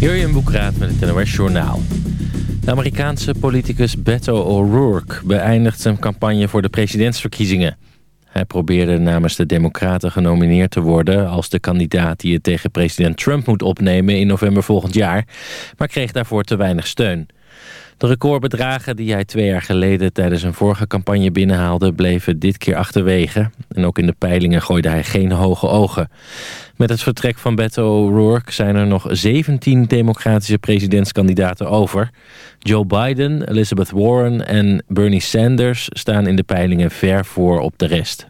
Jurjen Boekraat met het NOS Journaal. De Amerikaanse politicus Beto O'Rourke beëindigt zijn campagne voor de presidentsverkiezingen. Hij probeerde namens de Democraten genomineerd te worden... als de kandidaat die het tegen president Trump moet opnemen in november volgend jaar... maar kreeg daarvoor te weinig steun. De recordbedragen die hij twee jaar geleden tijdens een vorige campagne binnenhaalde... bleven dit keer achterwege. En ook in de peilingen gooide hij geen hoge ogen. Met het vertrek van Beto O'Rourke zijn er nog 17 democratische presidentskandidaten over. Joe Biden, Elizabeth Warren en Bernie Sanders staan in de peilingen ver voor op de rest.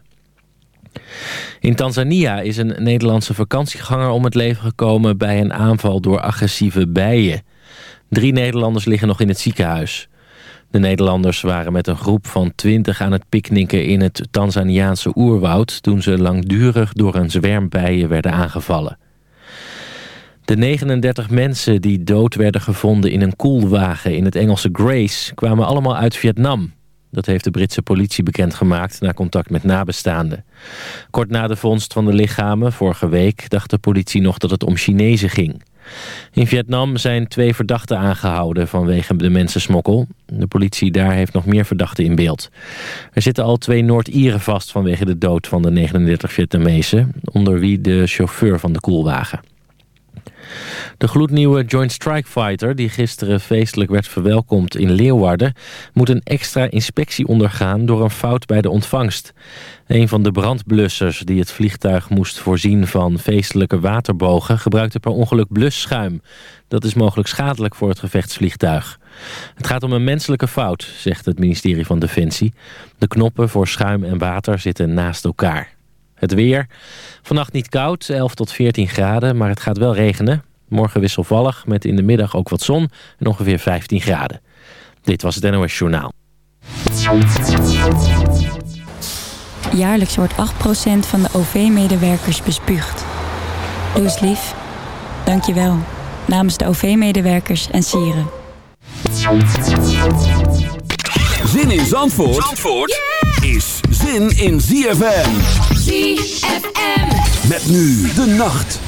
In Tanzania is een Nederlandse vakantieganger om het leven gekomen bij een aanval door agressieve bijen. Drie Nederlanders liggen nog in het ziekenhuis. De Nederlanders waren met een groep van twintig aan het picknicken in het Tanzaniaanse oerwoud... toen ze langdurig door een zwerm bijen werden aangevallen. De 39 mensen die dood werden gevonden in een koelwagen in het Engelse Grace... kwamen allemaal uit Vietnam. Dat heeft de Britse politie bekendgemaakt na contact met nabestaanden. Kort na de vondst van de lichamen, vorige week, dacht de politie nog dat het om Chinezen ging. In Vietnam zijn twee verdachten aangehouden vanwege de mensensmokkel. De politie daar heeft nog meer verdachten in beeld. Er zitten al twee Noord-Ieren vast vanwege de dood van de 39 Vietnamezen... onder wie de chauffeur van de koelwagen. De gloednieuwe Joint Strike Fighter, die gisteren feestelijk werd verwelkomd in Leeuwarden, moet een extra inspectie ondergaan door een fout bij de ontvangst. Een van de brandblussers die het vliegtuig moest voorzien van feestelijke waterbogen gebruikte per ongeluk blusschuim. Dat is mogelijk schadelijk voor het gevechtsvliegtuig. Het gaat om een menselijke fout, zegt het ministerie van Defensie. De knoppen voor schuim en water zitten naast elkaar. Het weer. Vannacht niet koud, 11 tot 14 graden, maar het gaat wel regenen. Morgen wisselvallig, met in de middag ook wat zon en ongeveer 15 graden. Dit was het NOS Journaal. Jaarlijks wordt 8% van de OV-medewerkers bespuugd. Doe eens lief. Dank je wel. Namens de OV-medewerkers en sieren. Zin in Zandvoort, Zandvoort is zin in ZFM. Met nu de nacht.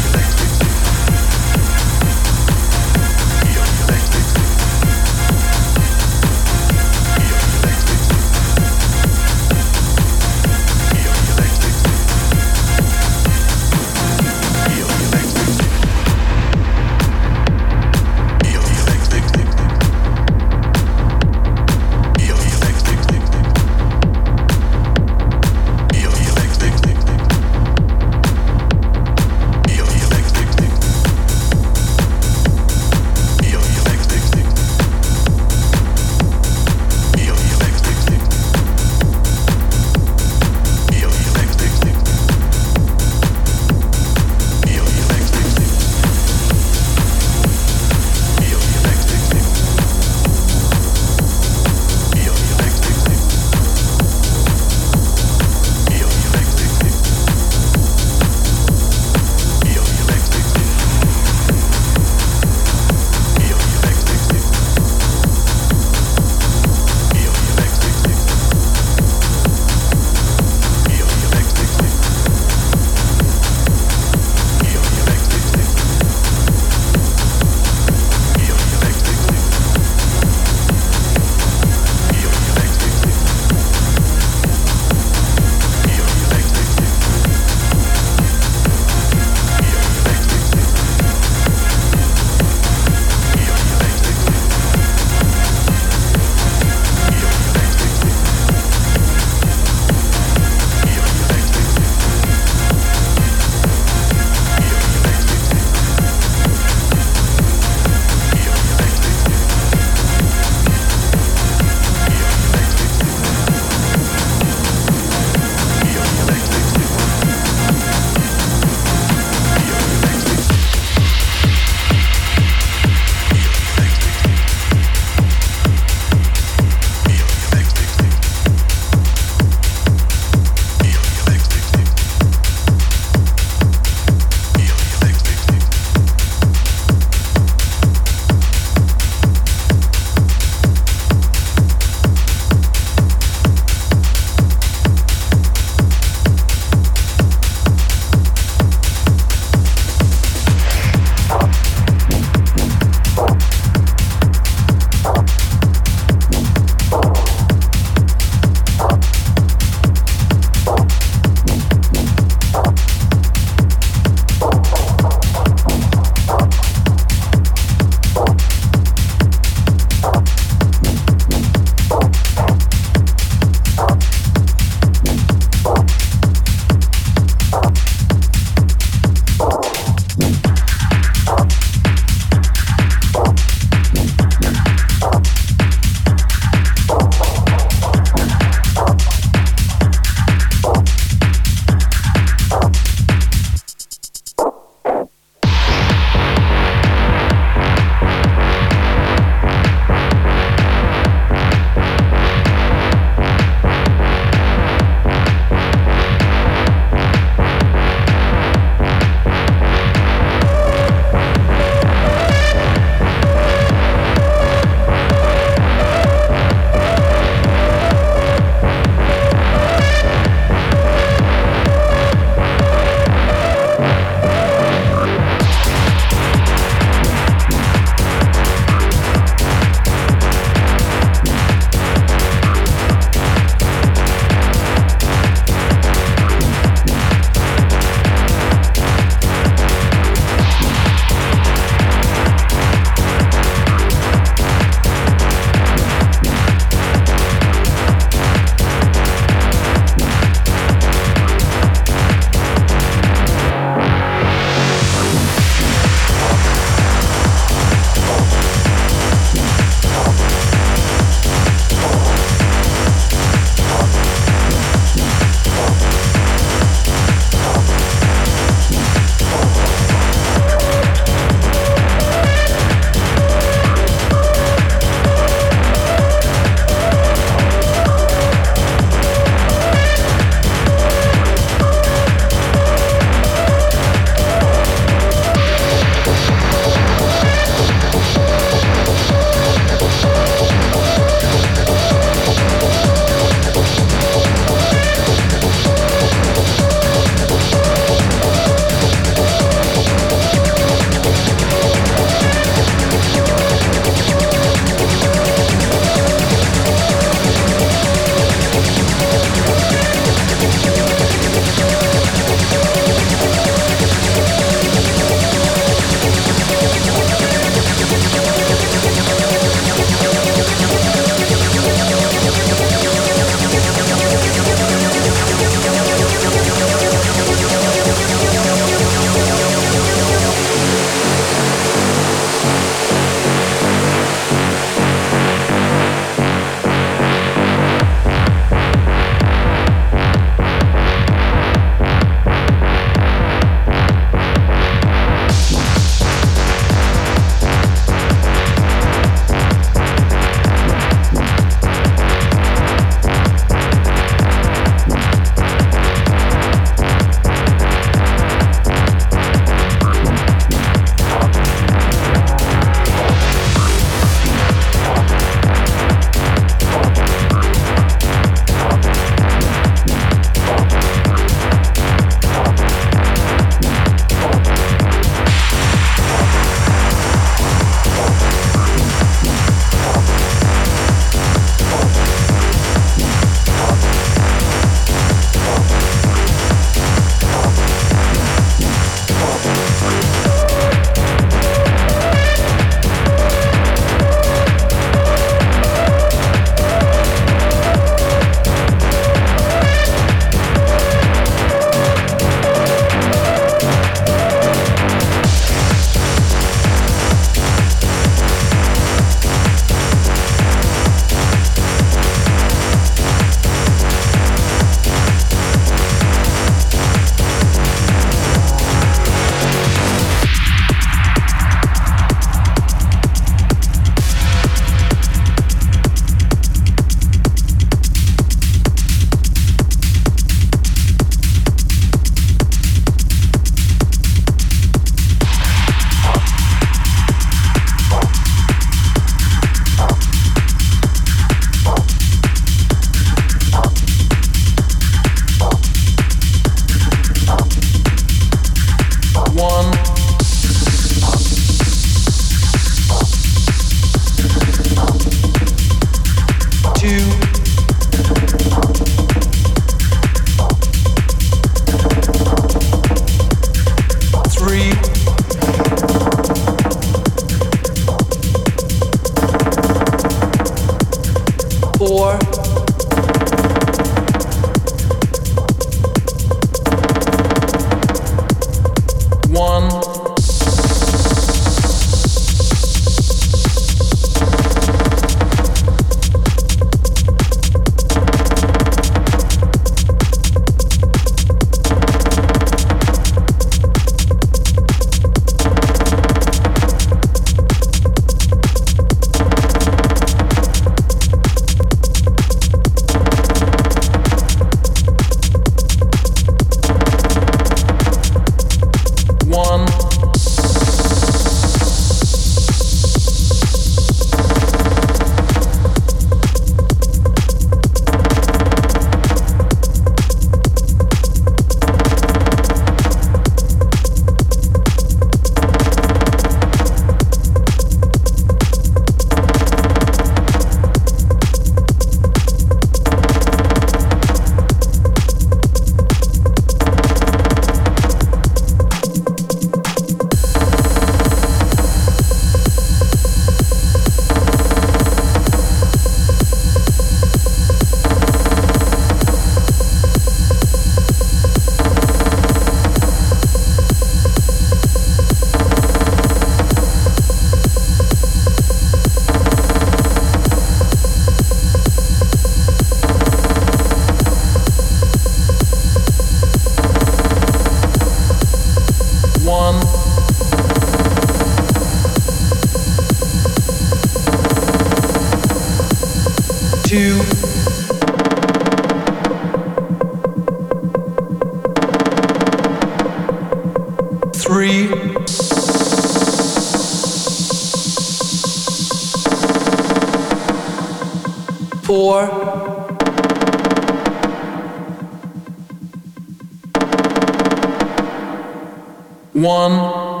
One.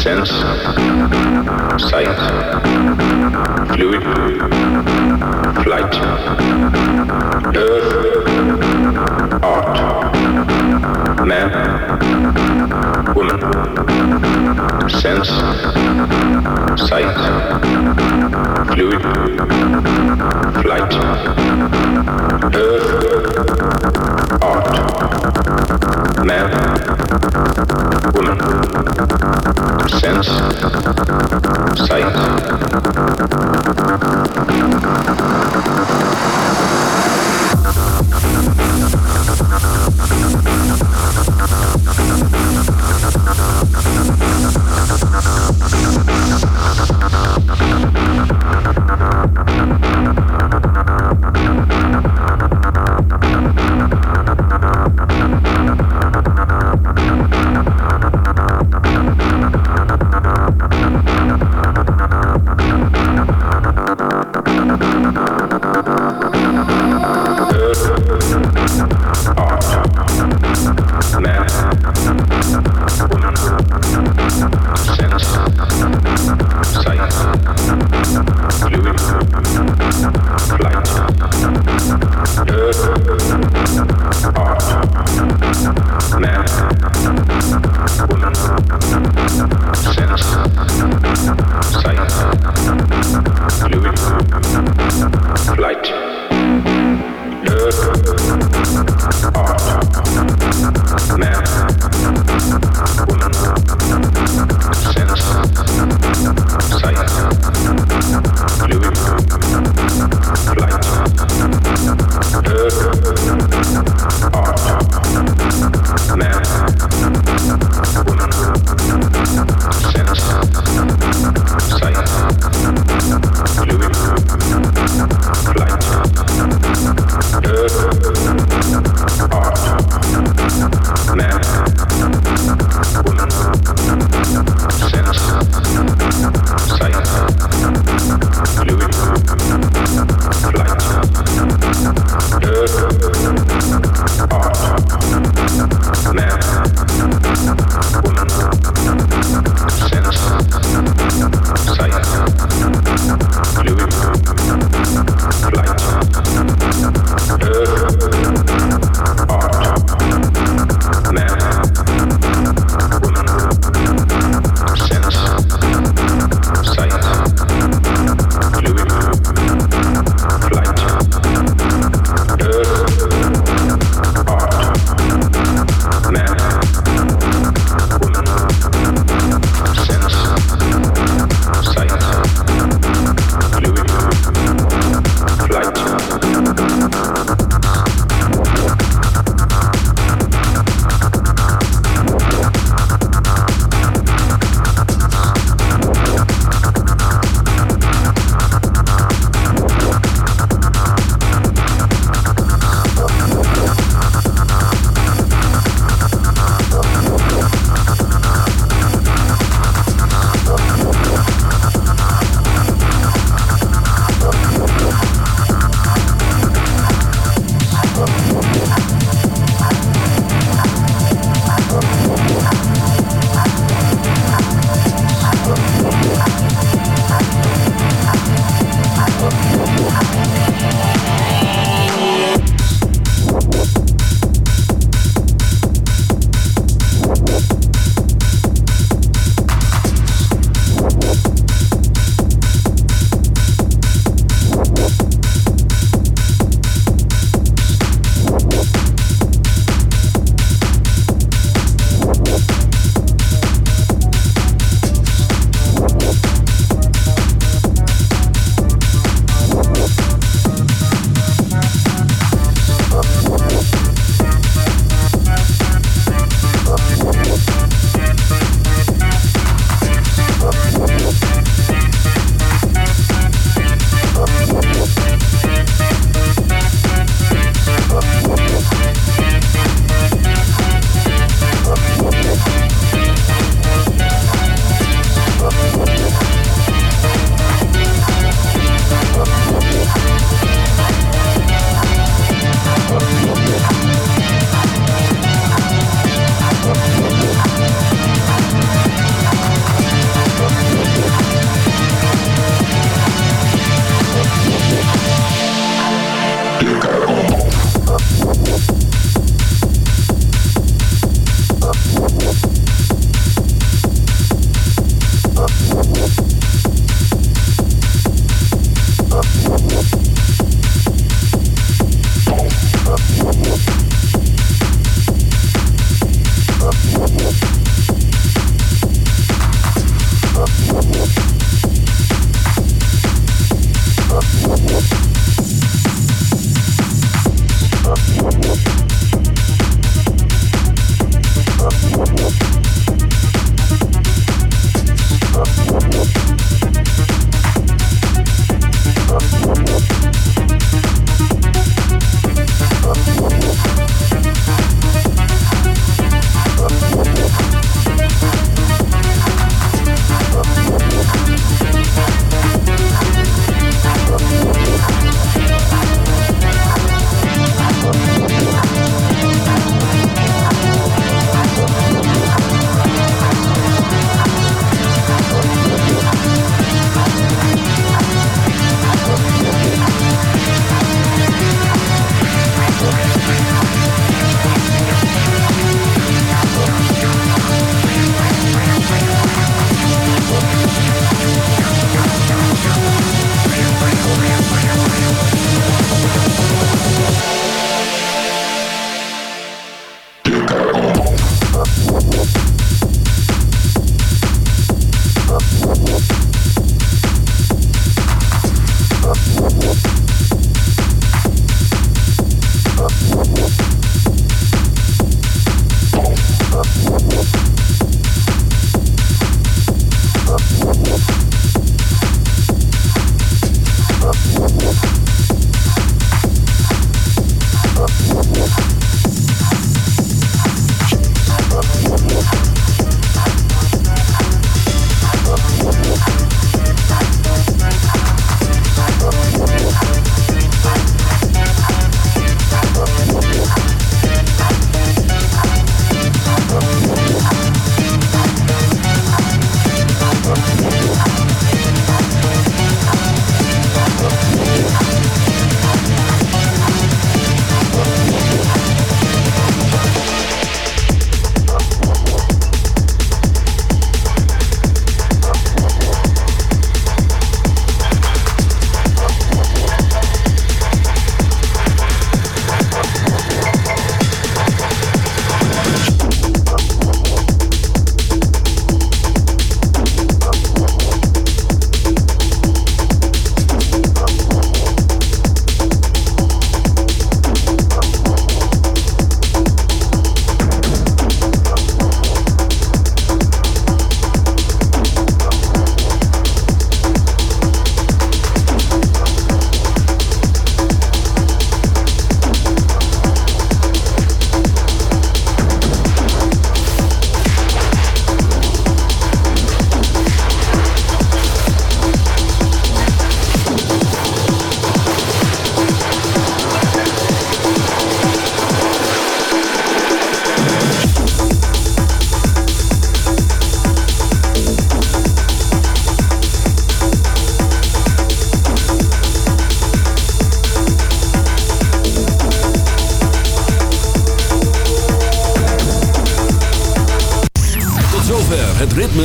sense, sight, fluid, flight, earth, art, man, Sense. Sight. Fluid. Flight. Earth. Art. Man. Woman. Sense. Sight.